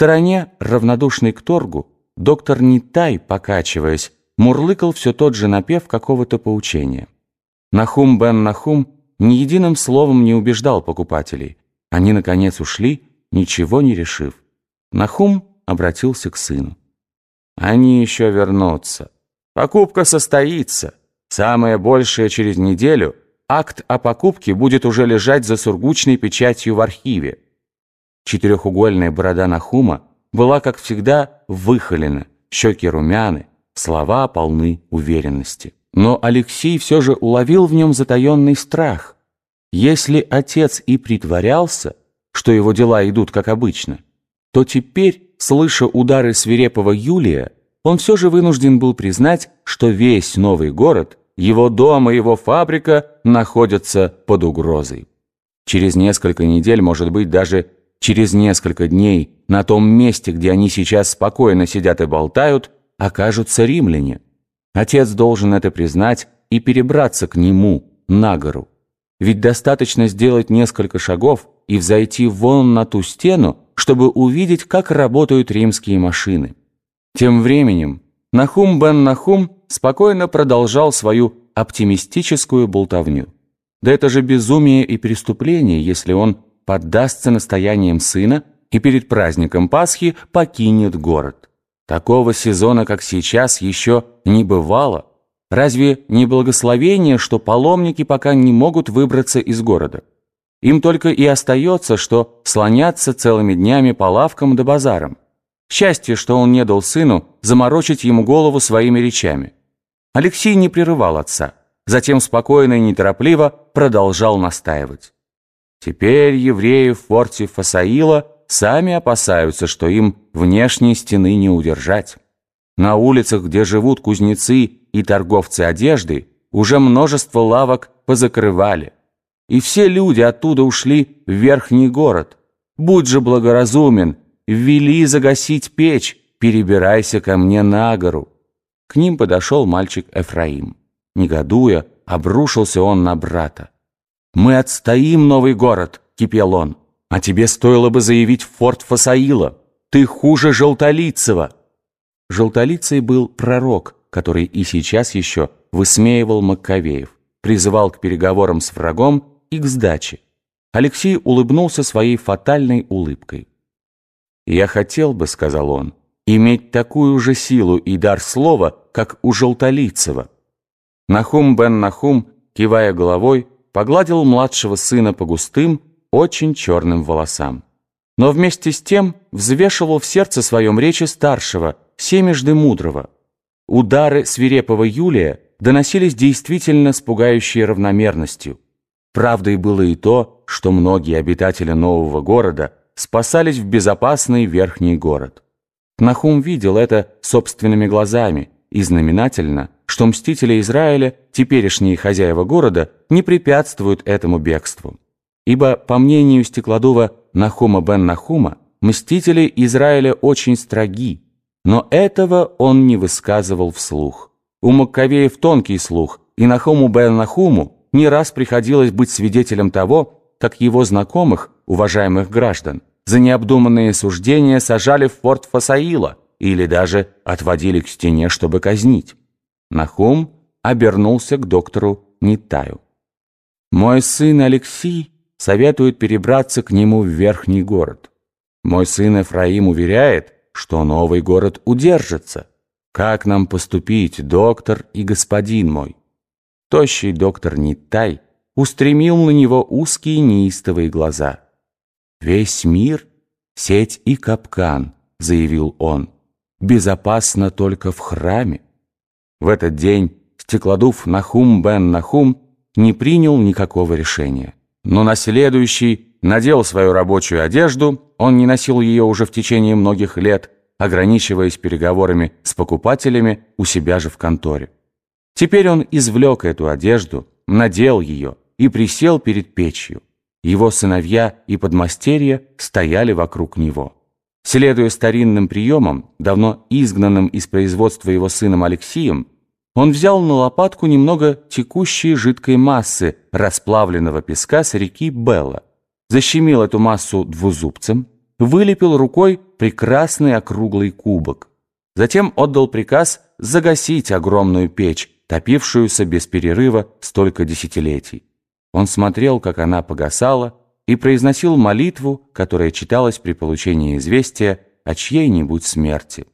стороне, равнодушный к торгу, доктор Нитай, покачиваясь, мурлыкал все тот же напев какого-то поучения. Нахум бен Нахум ни единым словом не убеждал покупателей. Они, наконец, ушли, ничего не решив. Нахум обратился к сыну. «Они еще вернутся. Покупка состоится. Самое большее через неделю акт о покупке будет уже лежать за сургучной печатью в архиве. Четырехугольная борода Нахума была, как всегда, выхолена, щеки румяны, слова полны уверенности. Но Алексей все же уловил в нем затаенный страх. Если отец и притворялся, что его дела идут как обычно, то теперь, слыша удары свирепого Юлия, он все же вынужден был признать, что весь новый город, его дом и его фабрика находятся под угрозой. Через несколько недель, может быть, даже через несколько дней на том месте, где они сейчас спокойно сидят и болтают, окажутся римляне. Отец должен это признать и перебраться к нему, на гору. Ведь достаточно сделать несколько шагов и взойти вон на ту стену, чтобы увидеть, как работают римские машины. Тем временем Нахум бен Нахум спокойно продолжал свою оптимистическую болтовню. Да это же безумие и преступление, если он поддастся настояниям сына и перед праздником Пасхи покинет город. Такого сезона, как сейчас, еще не бывало. Разве не благословение, что паломники пока не могут выбраться из города? Им только и остается, что слоняться целыми днями по лавкам да базарам. Счастье, что он не дал сыну заморочить ему голову своими речами. Алексей не прерывал отца, затем спокойно и неторопливо продолжал настаивать. Теперь евреи в форте Фасаила сами опасаются, что им внешней стены не удержать. На улицах, где живут кузнецы и торговцы одежды, уже множество лавок позакрывали. И все люди оттуда ушли в верхний город. Будь же благоразумен, ввели загасить печь, перебирайся ко мне на гору. К ним подошел мальчик Эфраим. Негодуя, обрушился он на брата. «Мы отстоим новый город», — кипел он. «А тебе стоило бы заявить форт Фасаила. Ты хуже Желтолицева». Желтолицей был пророк, который и сейчас еще высмеивал Маккавеев, призывал к переговорам с врагом и к сдаче. Алексей улыбнулся своей фатальной улыбкой. «Я хотел бы», — сказал он, — «иметь такую же силу и дар слова, как у Желтолицева». Нахум бен Нахум, кивая головой, погладил младшего сына по густым, очень черным волосам. Но вместе с тем взвешивал в сердце своем речи старшего, семежды мудрого. Удары свирепого Юлия доносились действительно с пугающей равномерностью. Правдой было и то, что многие обитатели нового города спасались в безопасный верхний город. Нахум видел это собственными глазами и знаменательно – что мстители Израиля, теперешние хозяева города, не препятствуют этому бегству. Ибо, по мнению стеклодува Нахума бен Нахума, мстители Израиля очень строги, но этого он не высказывал вслух. У Маккавеев тонкий слух, и Нахуму бен Нахуму не раз приходилось быть свидетелем того, как его знакомых, уважаемых граждан, за необдуманные суждения сажали в форт Фасаила или даже отводили к стене, чтобы казнить. Нахум обернулся к доктору Нитаю. «Мой сын Алексей советует перебраться к нему в верхний город. Мой сын Эфраим уверяет, что новый город удержится. Как нам поступить, доктор и господин мой?» Тощий доктор Нитай устремил на него узкие неистовые глаза. «Весь мир — сеть и капкан», — заявил он, — «безопасно только в храме». В этот день стеклодув Нахум бен Нахум не принял никакого решения. Но на следующий надел свою рабочую одежду, он не носил ее уже в течение многих лет, ограничиваясь переговорами с покупателями у себя же в конторе. Теперь он извлек эту одежду, надел ее и присел перед печью. Его сыновья и подмастерья стояли вокруг него. Следуя старинным приемам, давно изгнанным из производства его сыном Алексием, он взял на лопатку немного текущей жидкой массы расплавленного песка с реки Белла, защемил эту массу двузубцем, вылепил рукой прекрасный округлый кубок. Затем отдал приказ загасить огромную печь, топившуюся без перерыва столько десятилетий. Он смотрел, как она погасала, и произносил молитву, которая читалась при получении известия о чьей-нибудь смерти.